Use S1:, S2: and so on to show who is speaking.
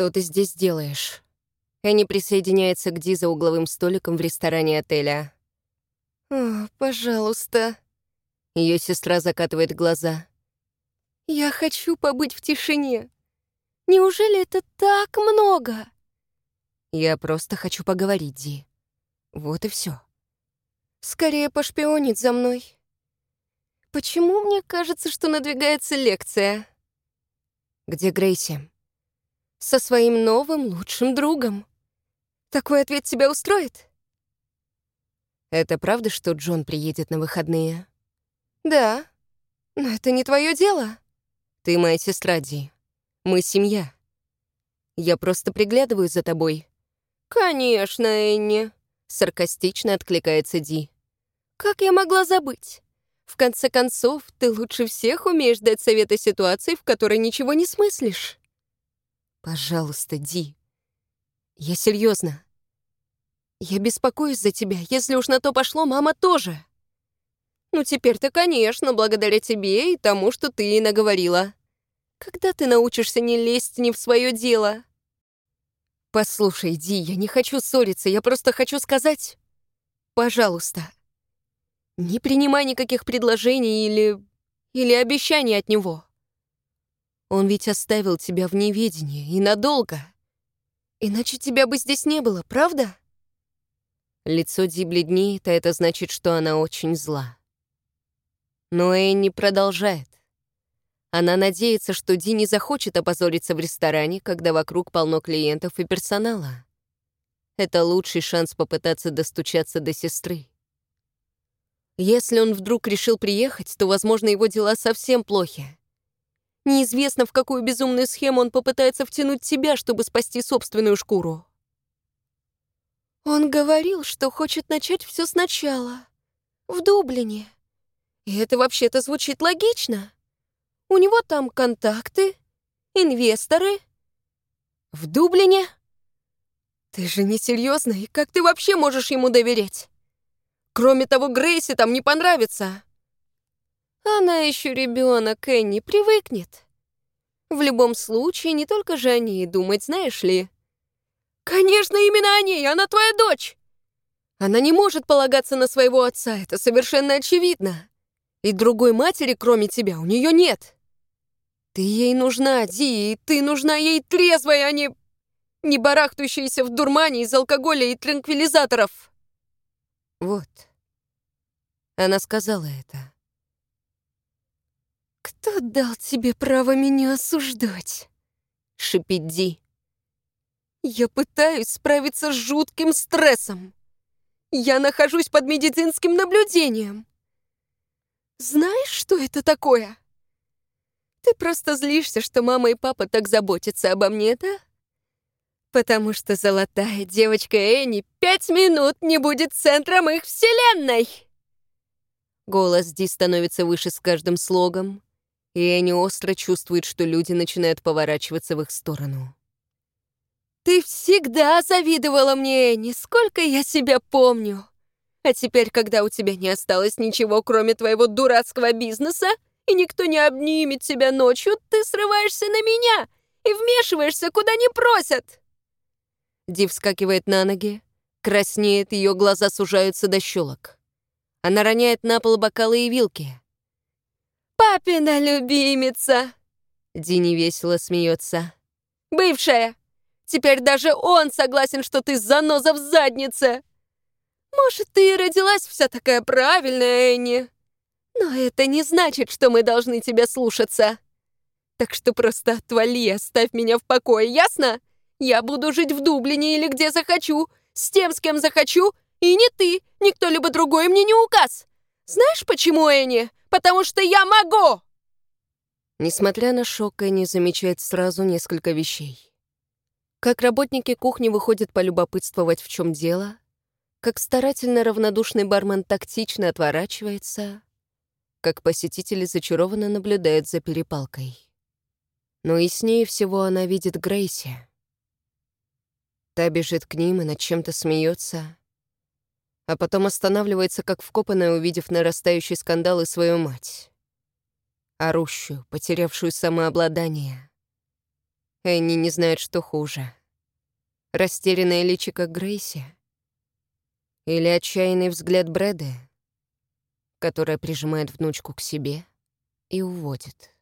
S1: «Что ты здесь делаешь?» Энни присоединяется к Ди за угловым столиком в ресторане отеля.
S2: «О, пожалуйста».
S1: Ее сестра закатывает глаза.
S2: «Я хочу побыть в тишине. Неужели это так много?»
S1: «Я просто хочу поговорить, Ди. Вот и все.
S2: «Скорее пошпионить за мной. Почему мне кажется, что надвигается лекция?»
S1: «Где Грейси?»
S2: «Со своим новым лучшим другом. Такой ответ тебя устроит?»
S1: «Это правда, что Джон приедет на выходные?»
S2: «Да. Но это не твое дело».
S1: «Ты моя сестра, Ди. Мы семья. Я просто приглядываю за тобой».
S2: «Конечно, Энни», — саркастично откликается Ди. «Как я могла забыть? В конце концов, ты лучше всех умеешь дать советы ситуации, в которой ничего не смыслишь».
S1: «Пожалуйста, Ди. Я серьезно. Я беспокоюсь за тебя. Если уж на то пошло, мама тоже».
S2: «Ну, теперь-то, конечно, благодаря тебе и тому, что ты ей наговорила. Когда ты научишься не лезть не в свое дело?»
S1: «Послушай, Ди, я не хочу ссориться, я просто хочу сказать... Пожалуйста, не принимай никаких предложений или... или обещаний от него. Он ведь оставил тебя в неведении и надолго. Иначе тебя бы здесь не было, правда?» Лицо Ди бледнеет, а это значит, что она очень зла. Но Энни продолжает. Она надеется, что Ди не захочет опозориться в ресторане, когда вокруг полно клиентов и персонала. Это лучший шанс попытаться достучаться до сестры. Если он вдруг решил приехать, то, возможно, его дела совсем плохи. Неизвестно, в какую безумную схему он попытается втянуть тебя, чтобы спасти собственную шкуру.
S2: Он говорил, что хочет начать все сначала. В Дублине. И это вообще-то звучит логично. У него там контакты, инвесторы.
S1: В Дублине? Ты же не и как ты вообще можешь ему доверять? Кроме того, Грейси там не понравится.
S2: Она еще ребенок, Энни, привыкнет. В любом случае, не только же о ней думать, знаешь ли.
S1: Конечно, именно о ней, она твоя дочь. Она не может полагаться на своего отца, это совершенно очевидно. И другой матери, кроме тебя, у нее нет. Ты ей нужна, Ди, и ты нужна ей трезвой, а не... не барахтающейся в дурмане из алкоголя и транквилизаторов. Вот. Она сказала это.
S2: «Кто дал тебе право меня осуждать?»
S1: — шипит Ди.
S2: «Я пытаюсь справиться с жутким стрессом. Я нахожусь под медицинским наблюдением. Знаешь, что это такое?» Ты просто злишься, что мама и папа так заботятся обо мне, да? Потому что золотая девочка Энни пять минут не будет центром их вселенной.
S1: Голос Ди становится выше с каждым слогом, и Энни остро чувствует, что люди начинают поворачиваться в их сторону.
S2: «Ты всегда завидовала мне, Энни, сколько я себя помню. А теперь, когда у тебя не осталось ничего, кроме твоего дурацкого бизнеса, и никто не обнимет тебя ночью, ты срываешься на меня и вмешиваешься, куда не просят!»
S1: Ди вскакивает на ноги, краснеет, ее глаза сужаются до щелок. Она роняет на пол бокалы и вилки.
S2: «Папина любимица!»
S1: Ди невесело смеется.
S2: «Бывшая! Теперь даже он согласен, что ты заноза в заднице! Может, ты и родилась вся такая правильная, Энни, но это не значит, что мы должны тебя слушаться. Так что просто отвали, оставь меня в покое, ясно? Я буду жить в Дублине или где захочу, с тем, с кем захочу, и не ты, ни кто-либо другой мне не указ. Знаешь почему, Энни? Потому что я могу!»
S1: Несмотря на шок, Энни замечает сразу несколько вещей. Как работники кухни выходят полюбопытствовать, в чем дело, как старательно равнодушный бармен тактично отворачивается, как посетители зачарованно наблюдают за перепалкой. Но яснее всего она видит Грейси. Та бежит к ним и над чем-то смеется, а потом останавливается, как вкопанная, увидев нарастающий скандал и свою мать. Орущую, потерявшую самообладание. Энни не знает, что хуже. Растерянное личико Грейси или отчаянный взгляд Брэда, которая прижимает внучку к себе и уводит.